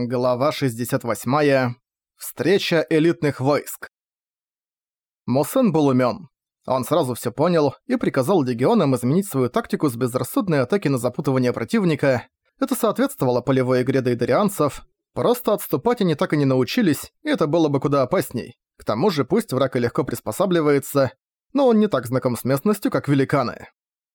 Глава 68. Встреча элитных войск. Мусен был умён. Он сразу всё понял и приказал легионам изменить свою тактику с безрассудной атаки на запутывание противника. Это соответствовало полевой игре дейдерианцев. Просто отступать они так и не научились, и это было бы куда опасней. К тому же пусть враг и легко приспосабливается, но он не так знаком с местностью, как великаны.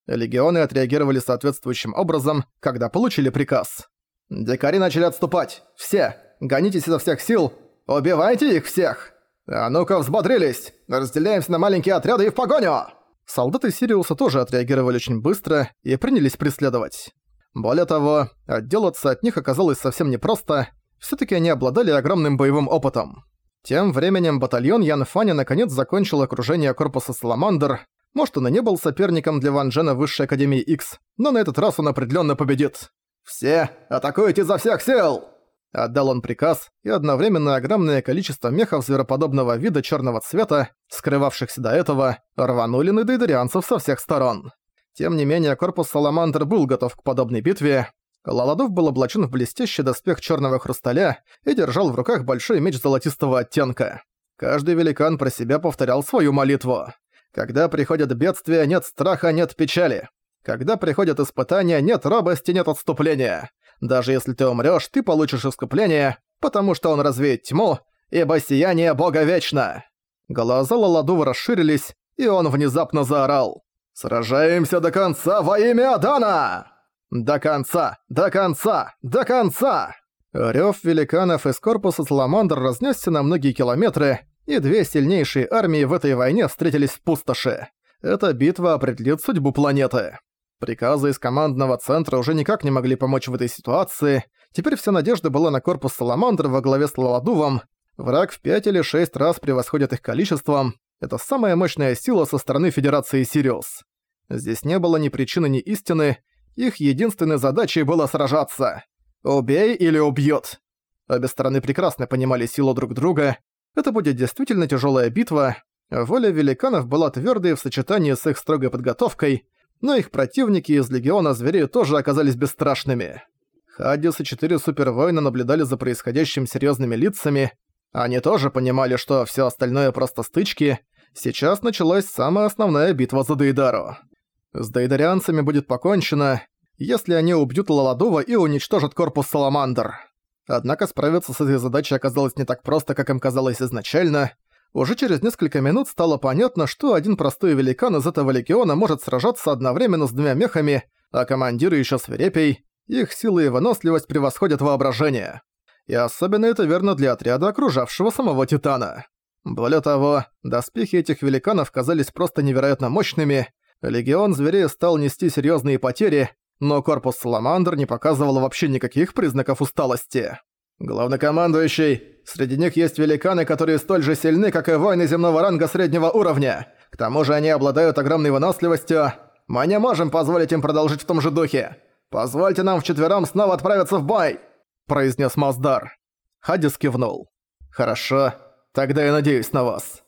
Легионы отреагировали соответствующим образом, когда получили приказ. Дикари начали отступать. Все. Гонитесь изо всех сил. Убивайте их всех. А ну-ка взбодрились. Разделяемся на маленькие отряды и в погоню. Солдаты Сириуса тоже отреагировали очень быстро и принялись преследовать. Более того, отделаться от них оказалось совсем непросто. Всё-таки они обладали огромным боевым опытом. Тем временем батальон Ян Фаня наконец закончил окружение корпуса Саламандр. Может, он и не был соперником для Ван Джена Высшей Академии X, но на этот раз он определенно победит. «Все, атакуйте изо всех сил!» Отдал он приказ, и одновременно огромное количество мехов звероподобного вида черного цвета, скрывавшихся до этого, рванули на дейдерианцев со всех сторон. Тем не менее, корпус Саламандр был готов к подобной битве. Лаладов был облачен в блестящий доспех черного хрусталя и держал в руках большой меч золотистого оттенка. Каждый великан про себя повторял свою молитву. «Когда приходят бедствия, нет страха, нет печали. Когда приходят испытания, нет робости, нет отступления. Даже если ты умрёшь, ты получишь искупление, потому что он развеет тьму, ибо сияние Бога вечно». Глаза Лаладува расширились, и он внезапно заорал. «Сражаемся до конца во имя Адана!» «До конца! До конца! До конца!» Рёв великанов из корпуса Саламандр разнесся на многие километры, и две сильнейшие армии в этой войне встретились в пустоши. Эта битва определит судьбу планеты. Приказы из командного центра уже никак не могли помочь в этой ситуации. Теперь вся надежда была на корпус Саламандр во главе с Лаладувом. Враг в пять или шесть раз превосходит их количеством. Это самая мощная сила со стороны Федерации Сириус. Здесь не было ни причины, ни истины. Их единственной задачей было сражаться. Убей или убьет. Обе стороны прекрасно понимали силу друг друга. Это будет действительно тяжелая битва. Воля великанов была твердой в сочетании с их строгой подготовкой, но их противники из Легиона Зверей тоже оказались бесстрашными. Хадис и четыре супервоина наблюдали за происходящим серьезными лицами. Они тоже понимали, что все остальное просто стычки. Сейчас началась самая основная битва за Дейдару. С дейдарианцами будет покончено, если они убьют Лаладува и уничтожат корпус Саламандр. Однако справиться с этой задачей оказалось не так просто, как им казалось изначально. Уже через несколько минут стало понятно, что один простой великан из этого легиона может сражаться одновременно с двумя мехами, а командиры еще свирепей, их силы и выносливость превосходят воображение. И особенно это верно для отряда, окружавшего самого Титана. Более того, доспехи этих великанов казались просто невероятно мощными, легион зверей стал нести серьезные потери, но корпус Саламандр не показывал вообще никаких признаков усталости. «Главнокомандующий, среди них есть великаны, которые столь же сильны, как и воины земного ранга среднего уровня. К тому же они обладают огромной выносливостью. Мы не можем позволить им продолжить в том же духе. Позвольте нам вчетвером снова отправиться в бой!» произнес Маздар. Хадис кивнул. «Хорошо, тогда я надеюсь на вас».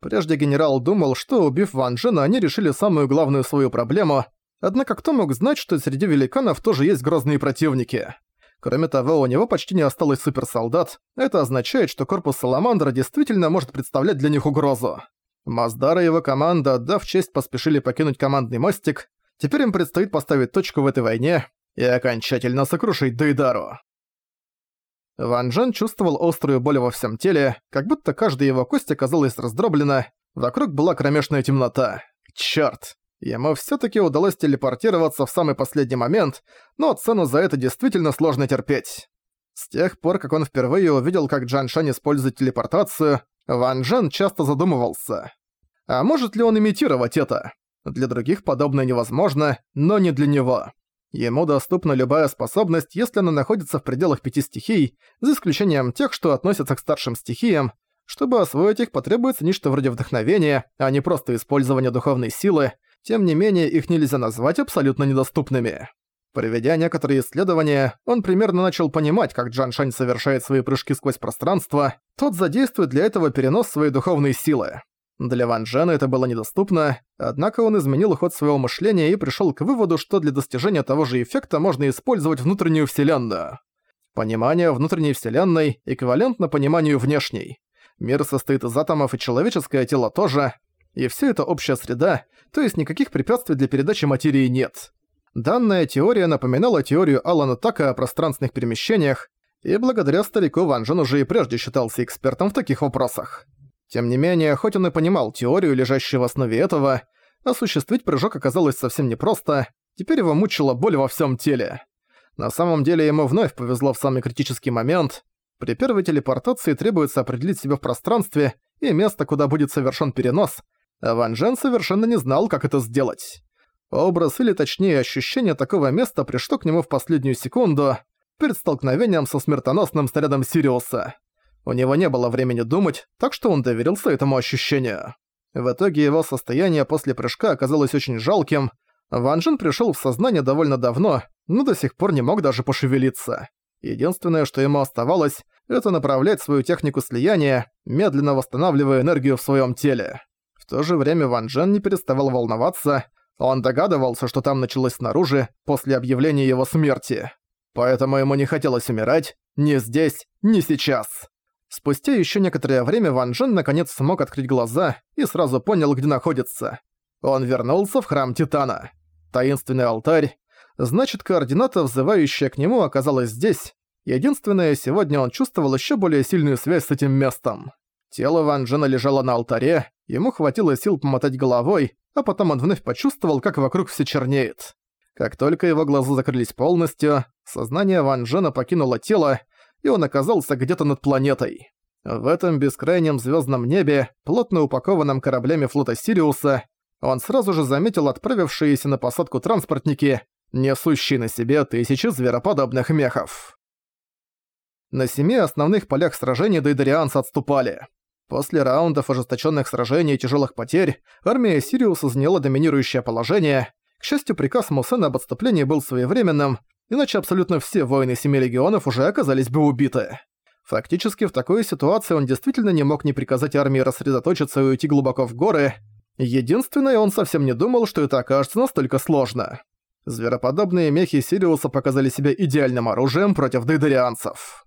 Прежде генерал думал, что, убив Ван Джена, они решили самую главную свою проблему, однако кто мог знать, что среди великанов тоже есть грозные противники? Кроме того, у него почти не осталось суперсолдат. Это означает, что корпус Саламандра действительно может представлять для них угрозу. Маздар и его команда, дав честь, поспешили покинуть командный мостик. Теперь им предстоит поставить точку в этой войне и окончательно сокрушить Дейдару. Ван Джен чувствовал острую боль во всем теле, как будто каждая его кость оказалась раздроблена, вокруг была кромешная темнота. Чёрт! Ему всё-таки удалось телепортироваться в самый последний момент, но цену за это действительно сложно терпеть. С тех пор, как он впервые увидел, как Джан Шань использует телепортацию, Ван Джен часто задумывался. А может ли он имитировать это? Для других подобное невозможно, но не для него. Ему доступна любая способность, если она находится в пределах пяти стихий, за исключением тех, что относятся к старшим стихиям. Чтобы освоить их, потребуется нечто вроде вдохновения, а не просто использование духовной силы, тем не менее их нельзя назвать абсолютно недоступными. Проведя некоторые исследования, он примерно начал понимать, как Джан Шань совершает свои прыжки сквозь пространство, тот задействует для этого перенос своей духовной силы. Для Ван Джена это было недоступно, однако он изменил ход своего мышления и пришел к выводу, что для достижения того же эффекта можно использовать внутреннюю вселенную. Понимание внутренней вселенной эквивалентно пониманию внешней. Мир состоит из атомов и человеческое тело тоже, и все это общая среда, то есть никаких препятствий для передачи материи нет. Данная теория напоминала теорию Алана Така о пространственных перемещениях, и благодаря старику Ван Жен уже и прежде считался экспертом в таких вопросах. Тем не менее, хоть он и понимал теорию, лежащую в основе этого, осуществить прыжок оказалось совсем непросто, теперь его мучила боль во всем теле. На самом деле ему вновь повезло в самый критический момент. При первой телепортации требуется определить себя в пространстве и место, куда будет совершен перенос, Ван Джен совершенно не знал, как это сделать. Образ, или точнее ощущение такого места пришло к нему в последнюю секунду, перед столкновением со смертоносным снарядом Сириуса. У него не было времени думать, так что он доверился этому ощущению. В итоге его состояние после прыжка оказалось очень жалким. Ван Джин пришёл в сознание довольно давно, но до сих пор не мог даже пошевелиться. Единственное, что ему оставалось, это направлять свою технику слияния, медленно восстанавливая энергию в своем теле. То же время Ван Джен не переставал волноваться, он догадывался, что там началось снаружи после объявления его смерти. Поэтому ему не хотелось умирать ни здесь, ни сейчас. Спустя еще некоторое время Ван Джен наконец смог открыть глаза и сразу понял, где находится. Он вернулся в храм Титана. Таинственный алтарь. Значит, координата, взывающая к нему, оказалась здесь. Единственное, сегодня он чувствовал еще более сильную связь с этим местом. Тело Ван Джена лежало на алтаре, ему хватило сил помотать головой, а потом он вновь почувствовал, как вокруг все чернеет. Как только его глаза закрылись полностью, сознание Ван Джена покинуло тело, и он оказался где-то над планетой. В этом бескрайнем звездном небе, плотно упакованном кораблями флота Сириуса, он сразу же заметил отправившиеся на посадку транспортники, несущие на себе тысячи звероподобных мехов. На семи основных полях сражений дейдарианцы отступали. После раундов ожесточенных сражений и тяжелых потерь, армия Сириуса заняла доминирующее положение. К счастью, приказ Мусена об отступлении был своевременным, иначе абсолютно все воины Семи Легионов уже оказались бы убиты. Фактически, в такой ситуации он действительно не мог не приказать армии рассредоточиться и уйти глубоко в горы. Единственное, он совсем не думал, что это окажется настолько сложно. Звероподобные мехи Сириуса показали себя идеальным оружием против дейдарианцев.